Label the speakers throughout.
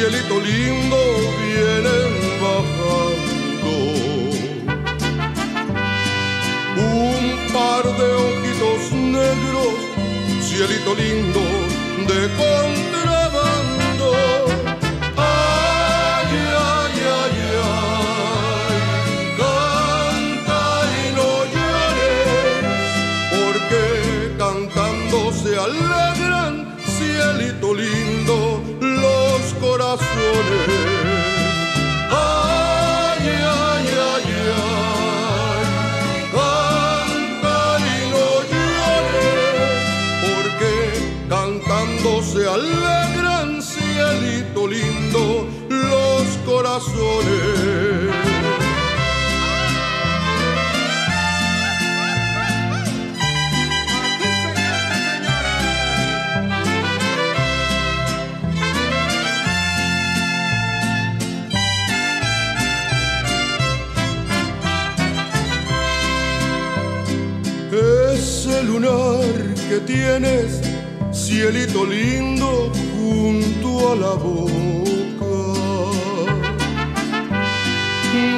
Speaker 1: cielito lindo vienen bajando. Un par de ojitos negros, cielito lindo de contrabando. Tienes, cielito lindo, junto a la boca.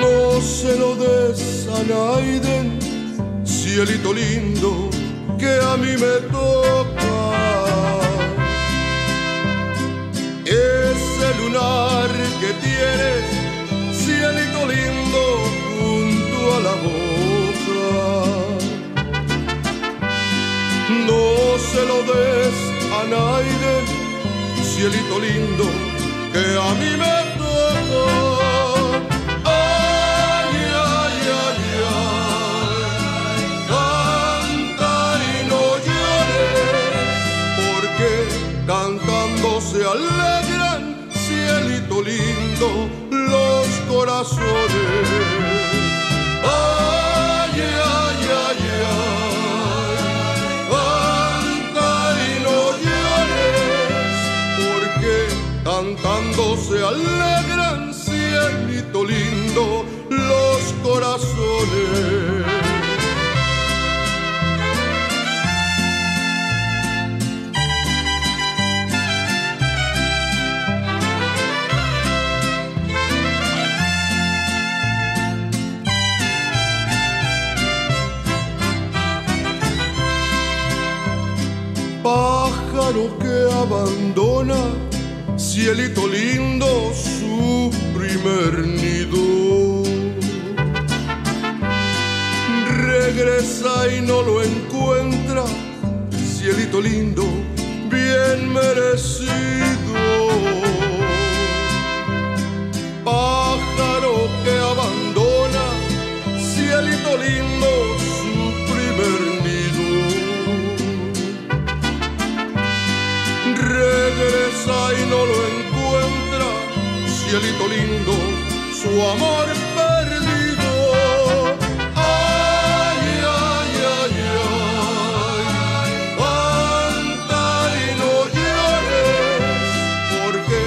Speaker 1: No se lo des a Naiden, cielito lindo, que a mí me toca. Ese lunar Naiden, cielito lindo, que a mí me toca. Ay, ay, ay, ay, canta y no llores, porque cantando se alegran, cielito lindo, los corazones. Se alegran, cielito lindo, los corazones. pájaro que abandona, cielito lindo, su primer nido. Regresa y no lo encuentra, cielito lindo, bien merecido. Pájaro que abandona, cielito lindo, su primer nido. regresa y no lo cielito lindo, su amor perdido. Ay, ay, ay, ay, canta y no llores, porque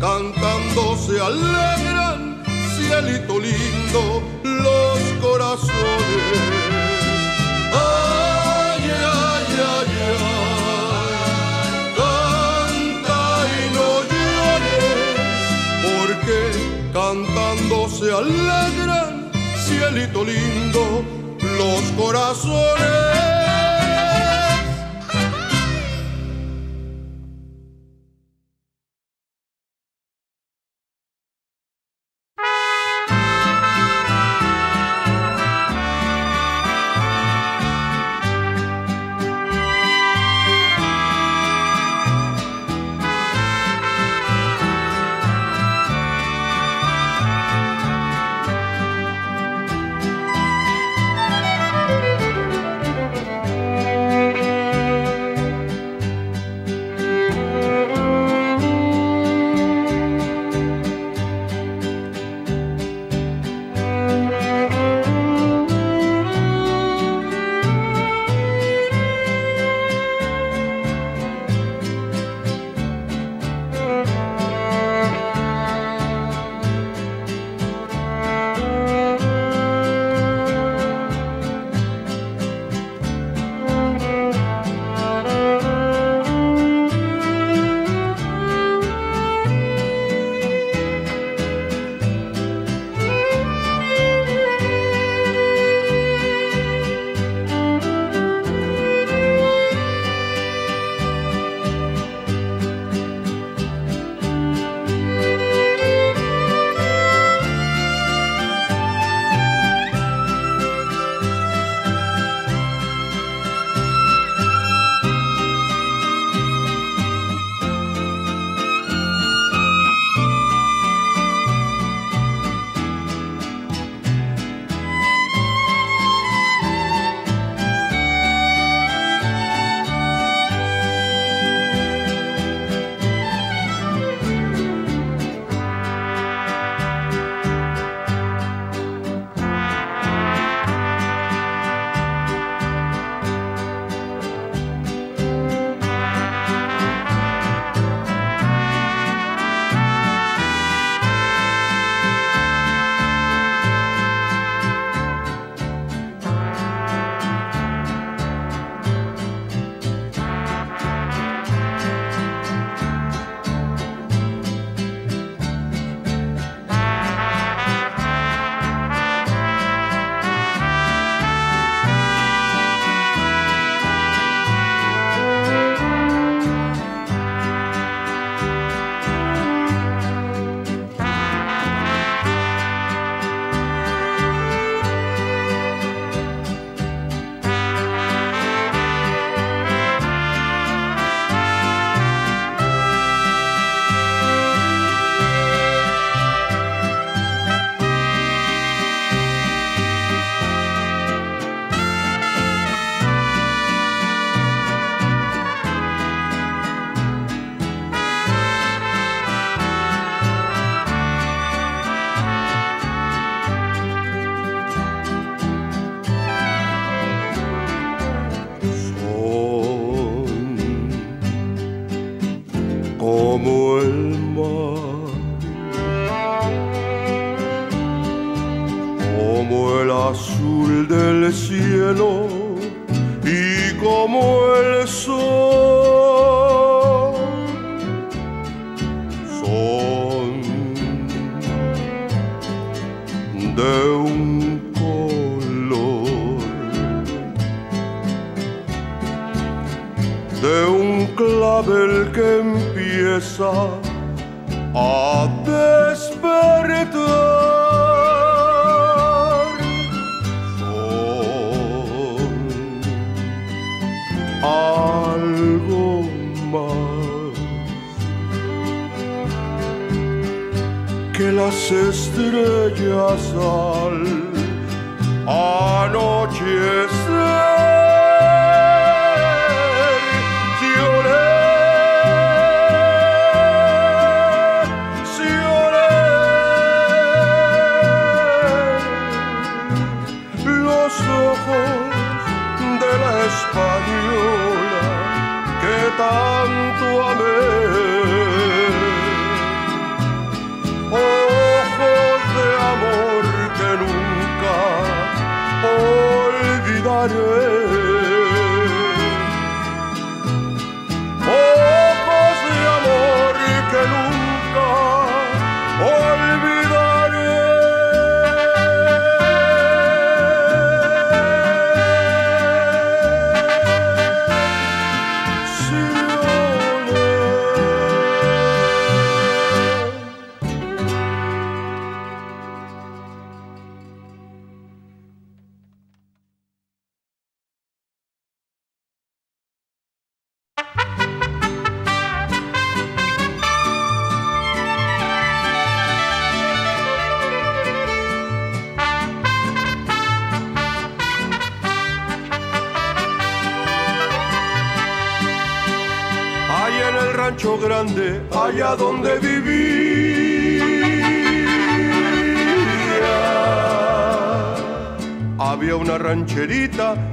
Speaker 1: cantando se alegran, cielito lindo, cielito lindo, los corazones.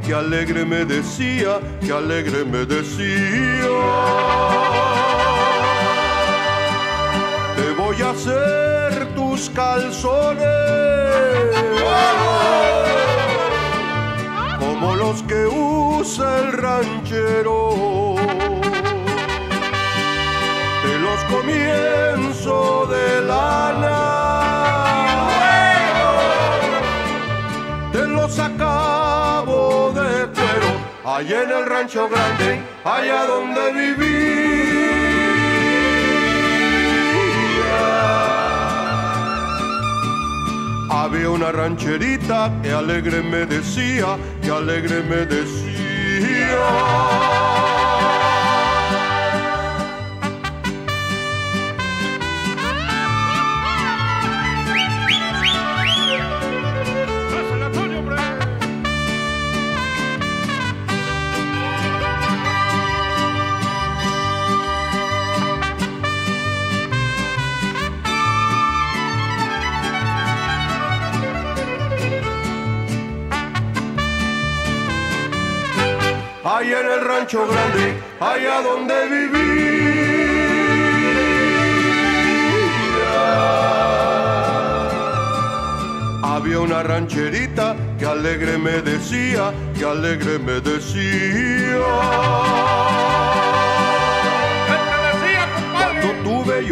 Speaker 1: Que alegre me decía, que alegre me decía. Te voy a hacer tus calzones como los que usa el ranchero comienzo de lana. Allá en el rancho grande, allá donde vivía. Había una rancherita que alegre me decía, que alegre me decía. Allá en el rancho grande, allá donde vivía. Había una rancherita que alegre me decía, que alegre me decía.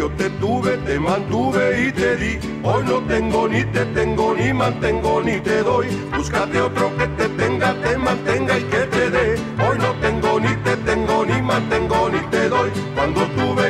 Speaker 1: Yo te tuve, te mantuve y te di. Hoy no tengo, ni te tengo, ni mantengo, ni te doy. Búscate otro que te tenga, te mantenga y que te dé. Hoy no tengo, ni te tengo, ni mantengo, ni te doy. Cuando tuve,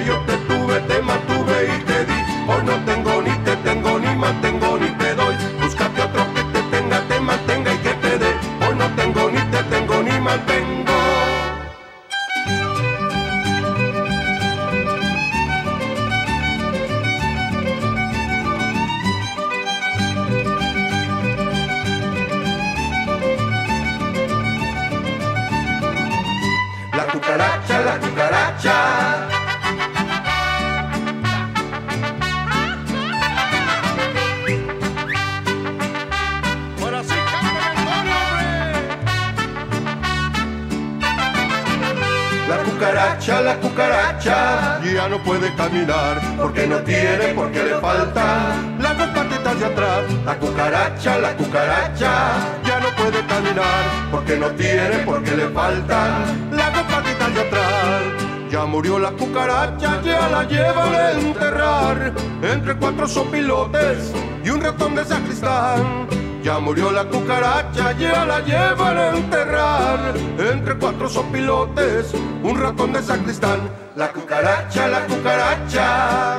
Speaker 1: un ratón de sacristán. La cucaracha, la cucaracha,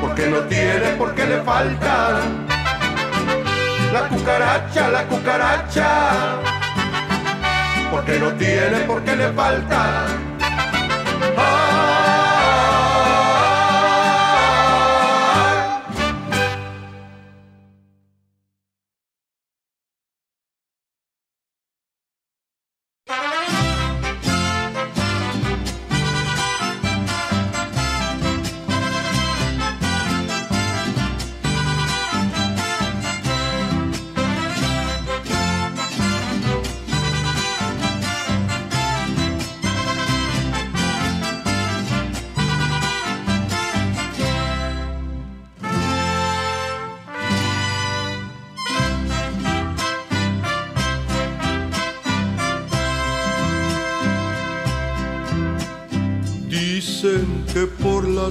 Speaker 1: porque no tiene, porque le falta. La cucaracha, la cucaracha, porque no tiene, porque le falta.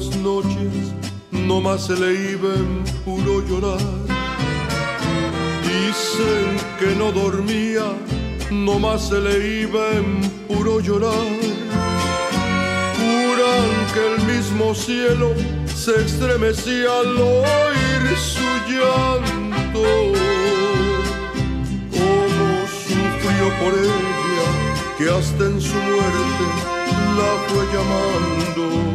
Speaker 1: Las noches no más se le iba en puro llorar. Dicen que no dormía, no más se le iba en puro llorar. Juran que el mismo cielo se estremecía al oír su llanto. Como sufrió por ella, que hasta en su muerte la fue llamando.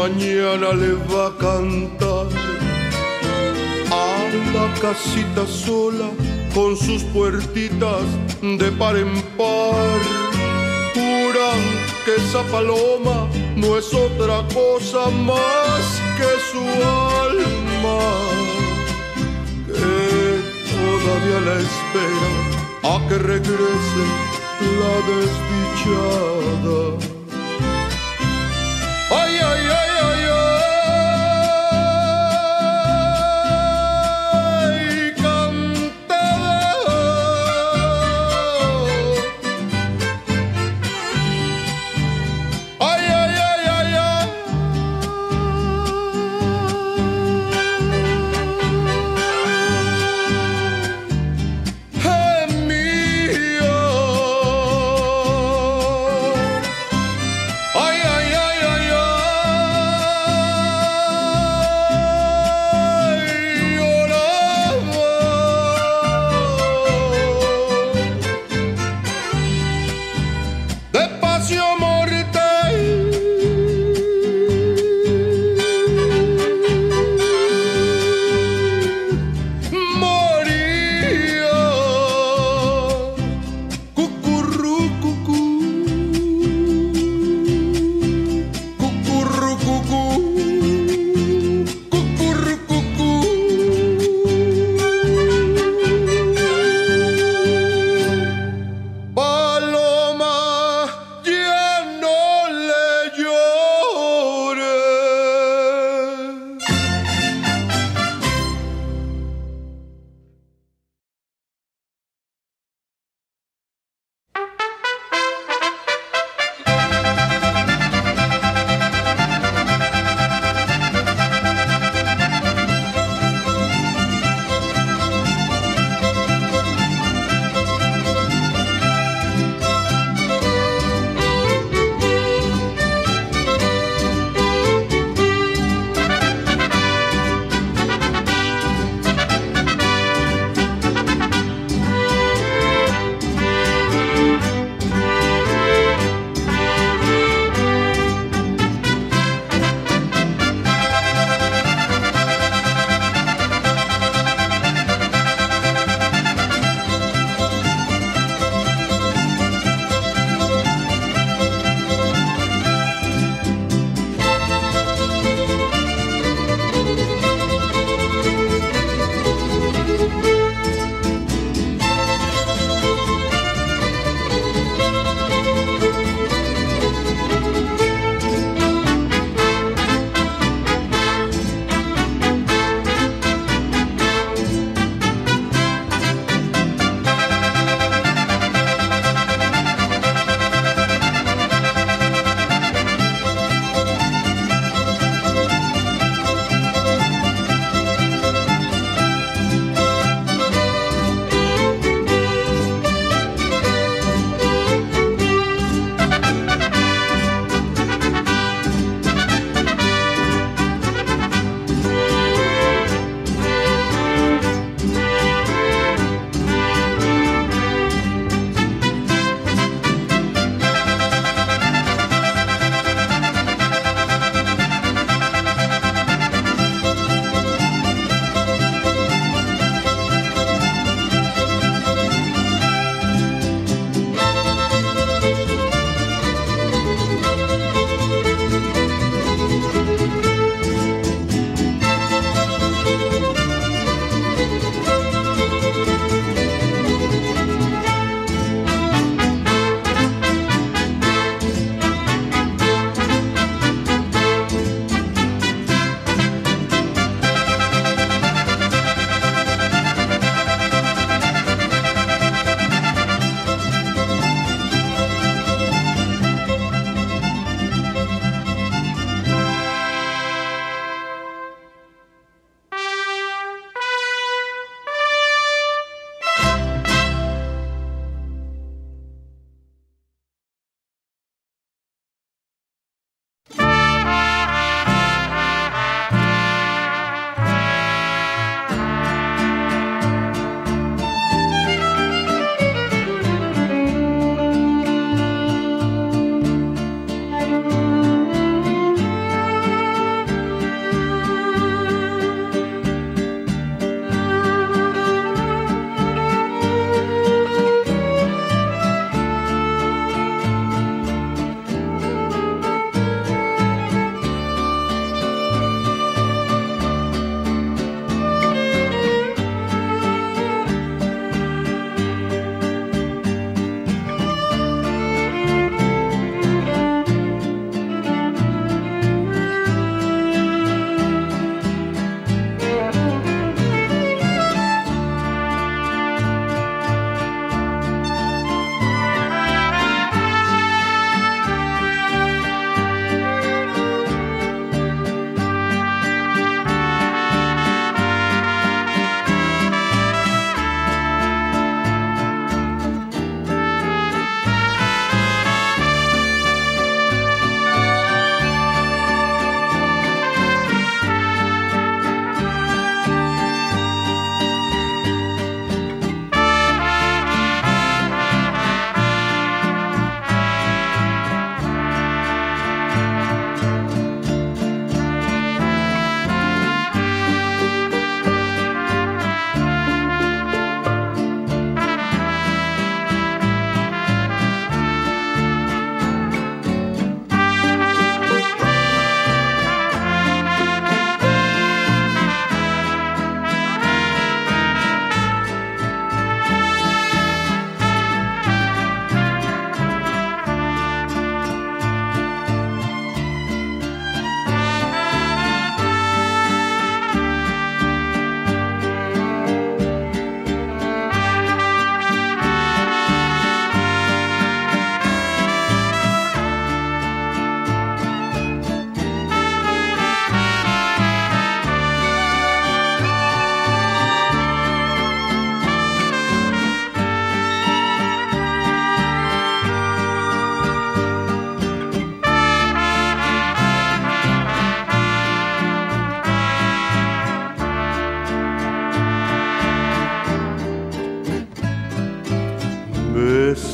Speaker 1: Mañana le va a cantar a la casita sola con sus puertitas de par en par. Juran que esa paloma no es otra cosa más que su alma que todavía la espera a que regrese la desdichada.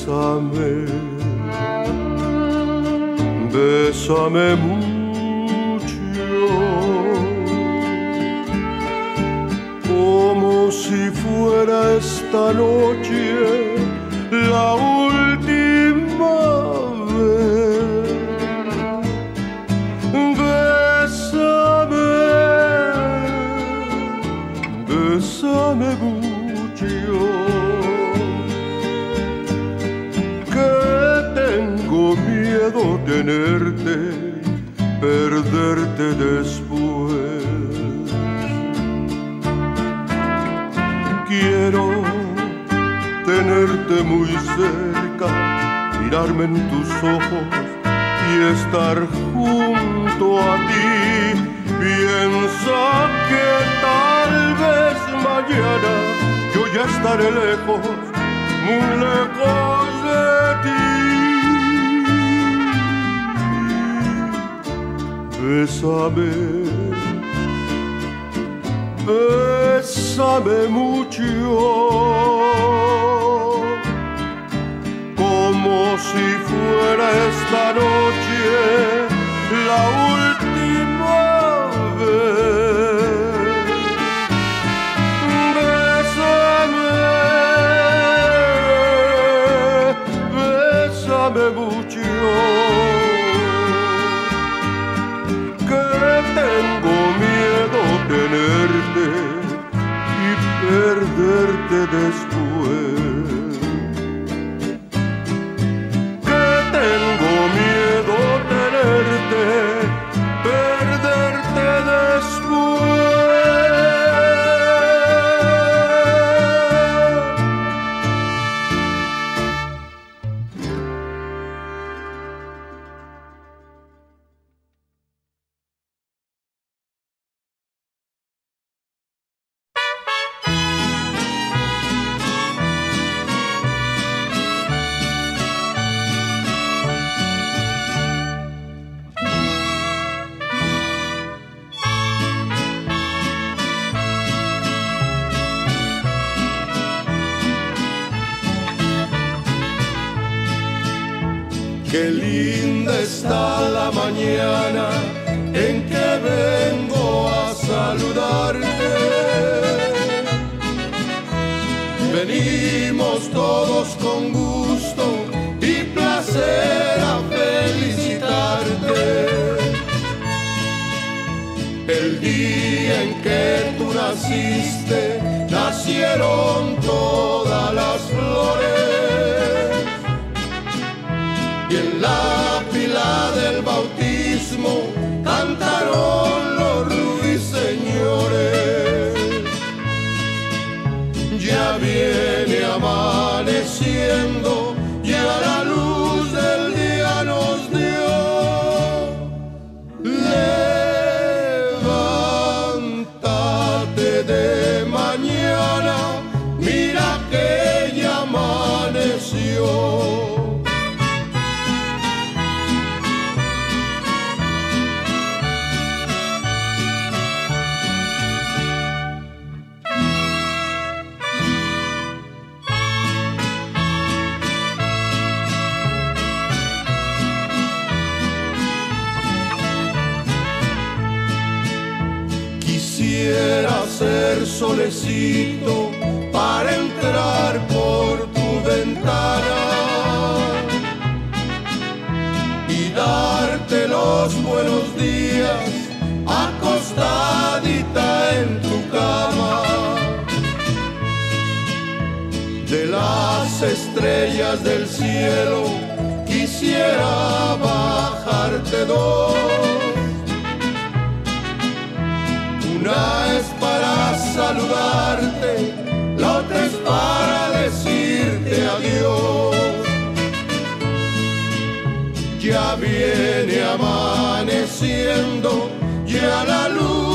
Speaker 1: Bésame, bésame mucho, como si fuera esta noche la mirarme en tus ojos y estar junto a ti. Piensa que tal vez mañana yo ya estaré lejos, muy lejos de ti. Bésame, bésame mucho, fuera esta noche viene amaneciendo, las estrellas del cielo quisiera bajarte dos. Una es para saludarte, la otra es para decirte adiós. Ya viene amaneciendo, ya la luz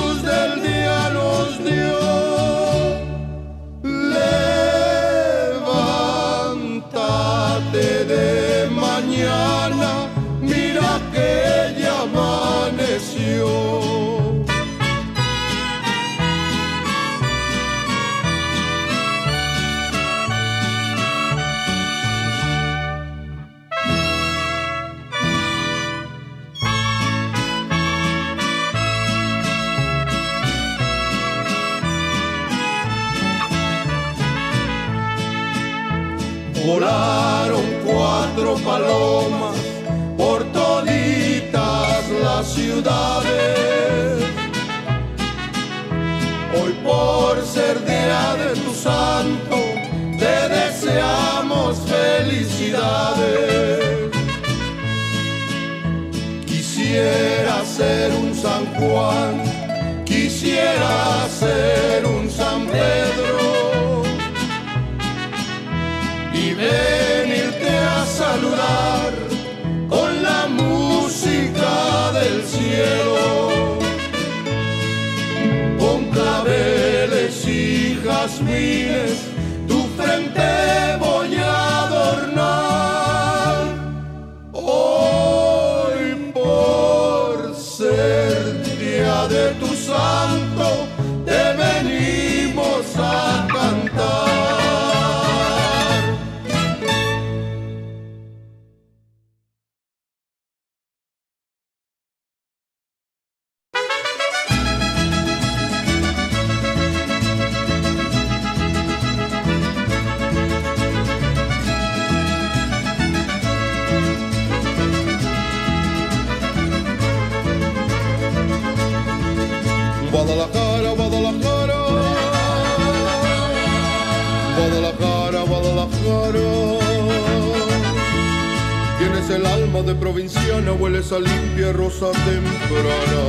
Speaker 1: el alma de provinciana, huele esa limpia rosa temprana.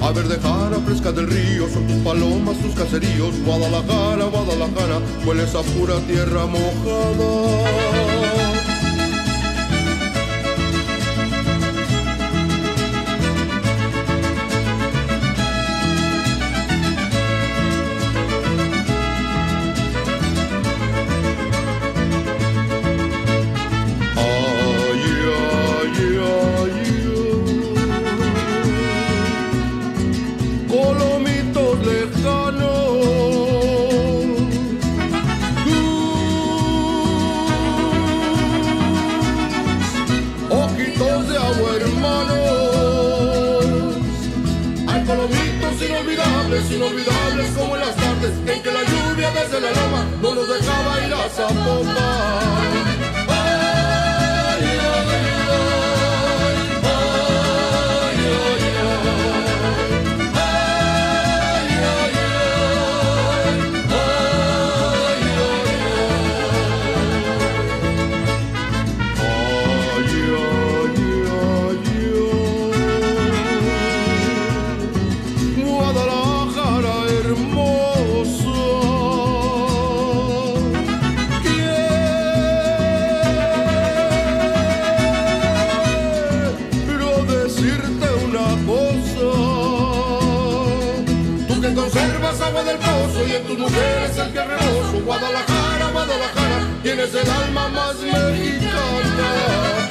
Speaker 1: A verdejara fresca del río, son tus palomas, tus caseríos, Guadalajara, Guadalajara, huele esa pura tierra mojada. y en tus mujeres el que reboso. Guadalajara, Guadalajara, tienes el alma más mexicana.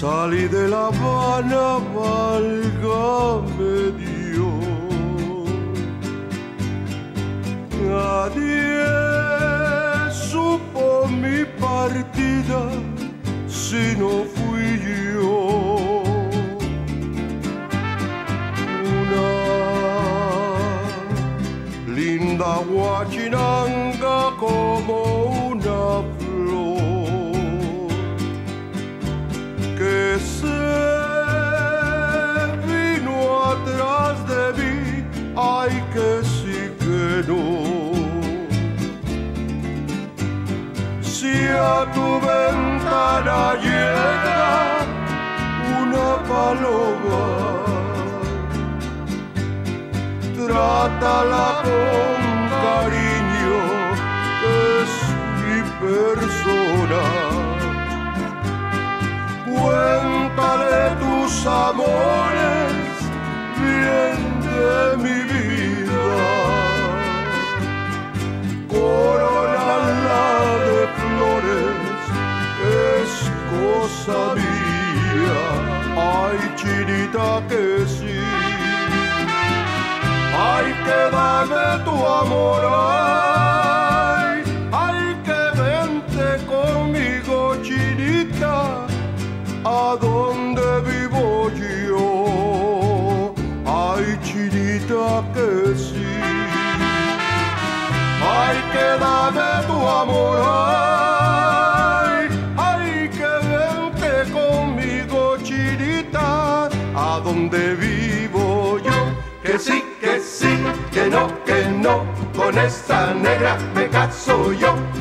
Speaker 1: Salí de La Habana, válgame Dios. Nadie supo mi partida si no fui yo. Una linda guachinanga como ventana llega una paloma, trátala con cariño, es mi persona. Cuéntale tus amores, bien de mi vida. Coronala de flores, es cosa mía. Ay, chinita que sí. Ay, que dame tu amor, ay, ay, que vente conmigo, chinita, a donde vivo yo. Ay, chinita, que sí. Ay, que dame tu amor, ay, con esa negra me caso yo.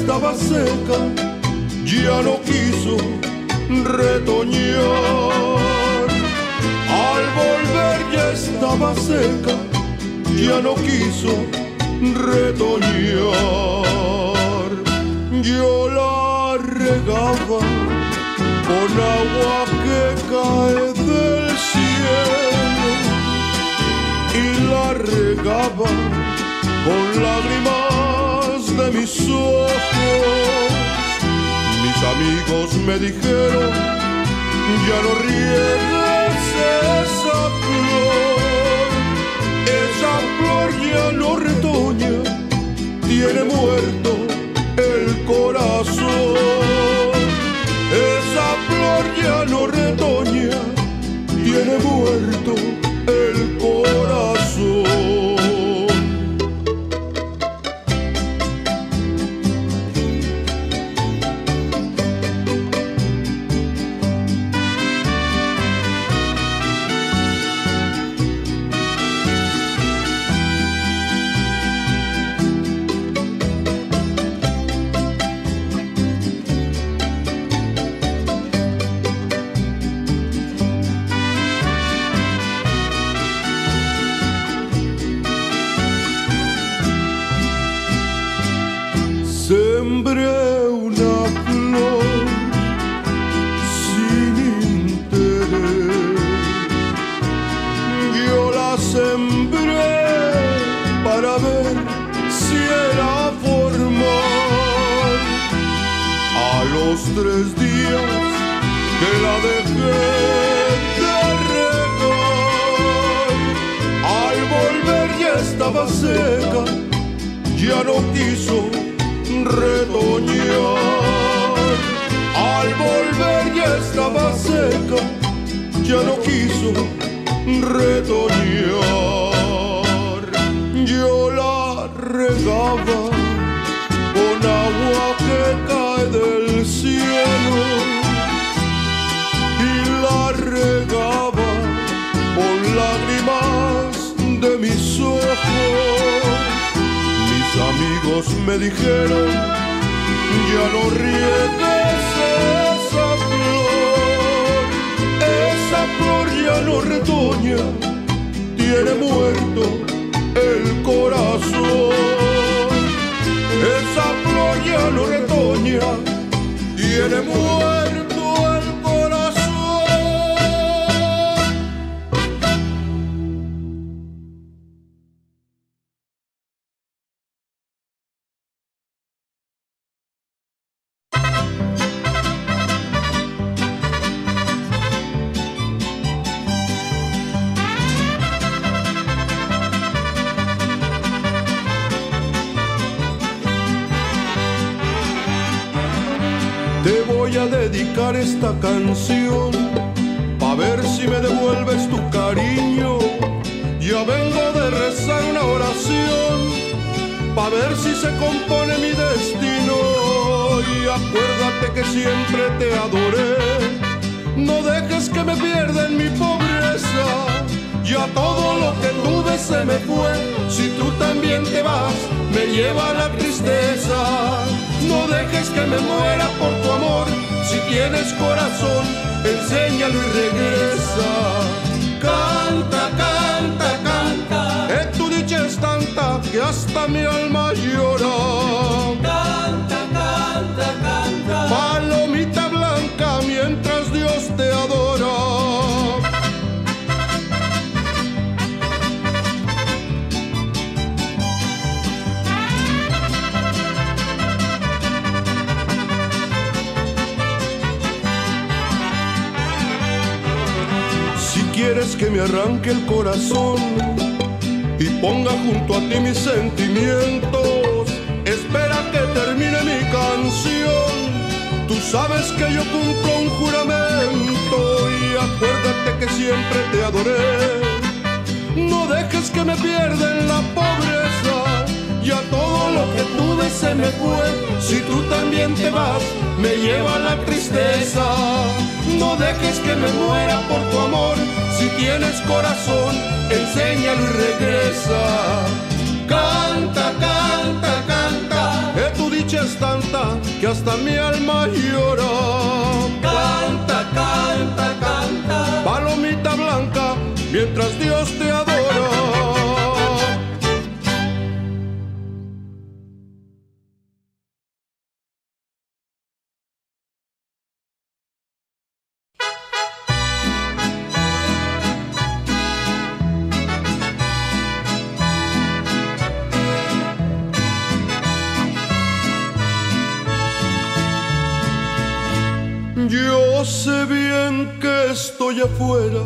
Speaker 1: Estaba seca, ya no quiso retoñar. Al volver ya estaba seca, ya no quiso retoñar. Yo la regaba con agua que cae del cielo y la regaba con lágrimas mis amigos me dijeron, ya no riegues esa flor, esa flor ya no retoña, tiene muerto el corazón. Esa flor ya no retoña, tiene muerto tres días que la dejé de regar. Al volver ya estaba seca, ya no quiso retoñar. Al volver ya estaba seca, ya no quiso retoñar. Yo la regaba Mis amigos me dijeron, ya no riegues esa flor, esa flor ya no retoña, tiene muerto el corazón. Esa flor ya no retoña, tiene muerto voy a dedicar esta canción Pa' ver si me devuelves tu cariño. Ya vengo de rezar una oración Pa' ver si se compone mi destino. Y acuérdate que siempre te adoré. No dejes que me pierda en mi pobreza. Ya todo lo que tuve se me fue. Si tú también te vas me lleva la tristeza. No dejes que me muera por tu amor. Si tienes corazón, enséñalo y regresa. Canta, canta, canta. Que tu dicha es tanta que hasta mi alma llora. Canta, canta, canta. Palomita blanca mientras Dios te adora. Que me arranque el corazón y ponga junto a ti mis sentimientos, espera que termine mi canción. Tú sabes que yo cumplo un juramento y acuérdate que siempre te adoré. No dejes que me pierda en la pobreza, ya todo lo que tuve se me fue. Si tú también te vas, me lleva la tristeza. No dejes que me muera por tu amor, si tienes corazón, enséñalo y regresa. Canta, canta, canta, que tu dicha es tanta que hasta mi alma llora. Canta, canta, canta, palomita blanca, mientras Dios te adora. Afuera,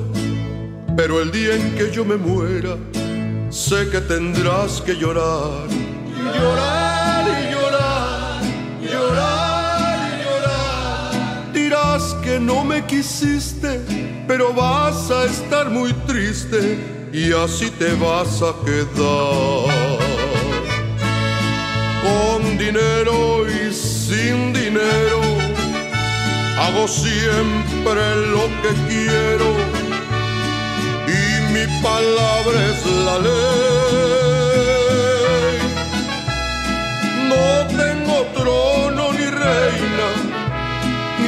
Speaker 1: pero el día en que yo me muera, sé que tendrás que llorar. Llorar y llorar, llorar y llorar. Dirás que no me quisiste, pero vas a estar muy triste y así te vas a quedar. Con dinero y sin dinero hago siempre lo que quiero y mi palabra es la ley. No tengo trono ni reina,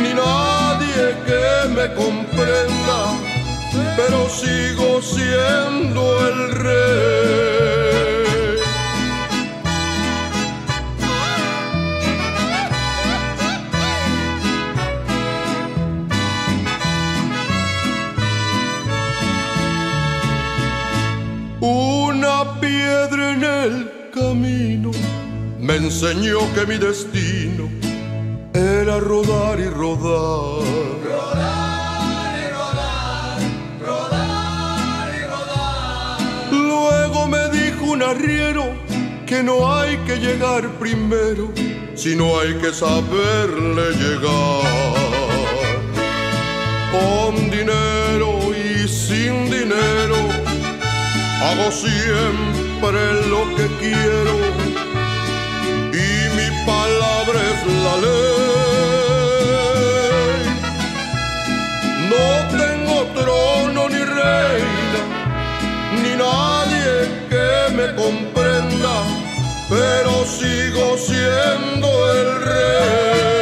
Speaker 1: ni nadie que me comprenda, pero sigo siendo el rey. me enseñó que mi destino era rodar y rodar.
Speaker 2: Rodar y rodar, rodar y rodar.
Speaker 1: Luego me dijo un arriero que no hay que llegar primero, sino hay que saberle llegar. Con dinero y sin dinero hago siempre siempre lo que quiero y mi palabra es la ley. No tengo trono ni reina, ni nadie que me comprenda, pero sigo siendo el rey.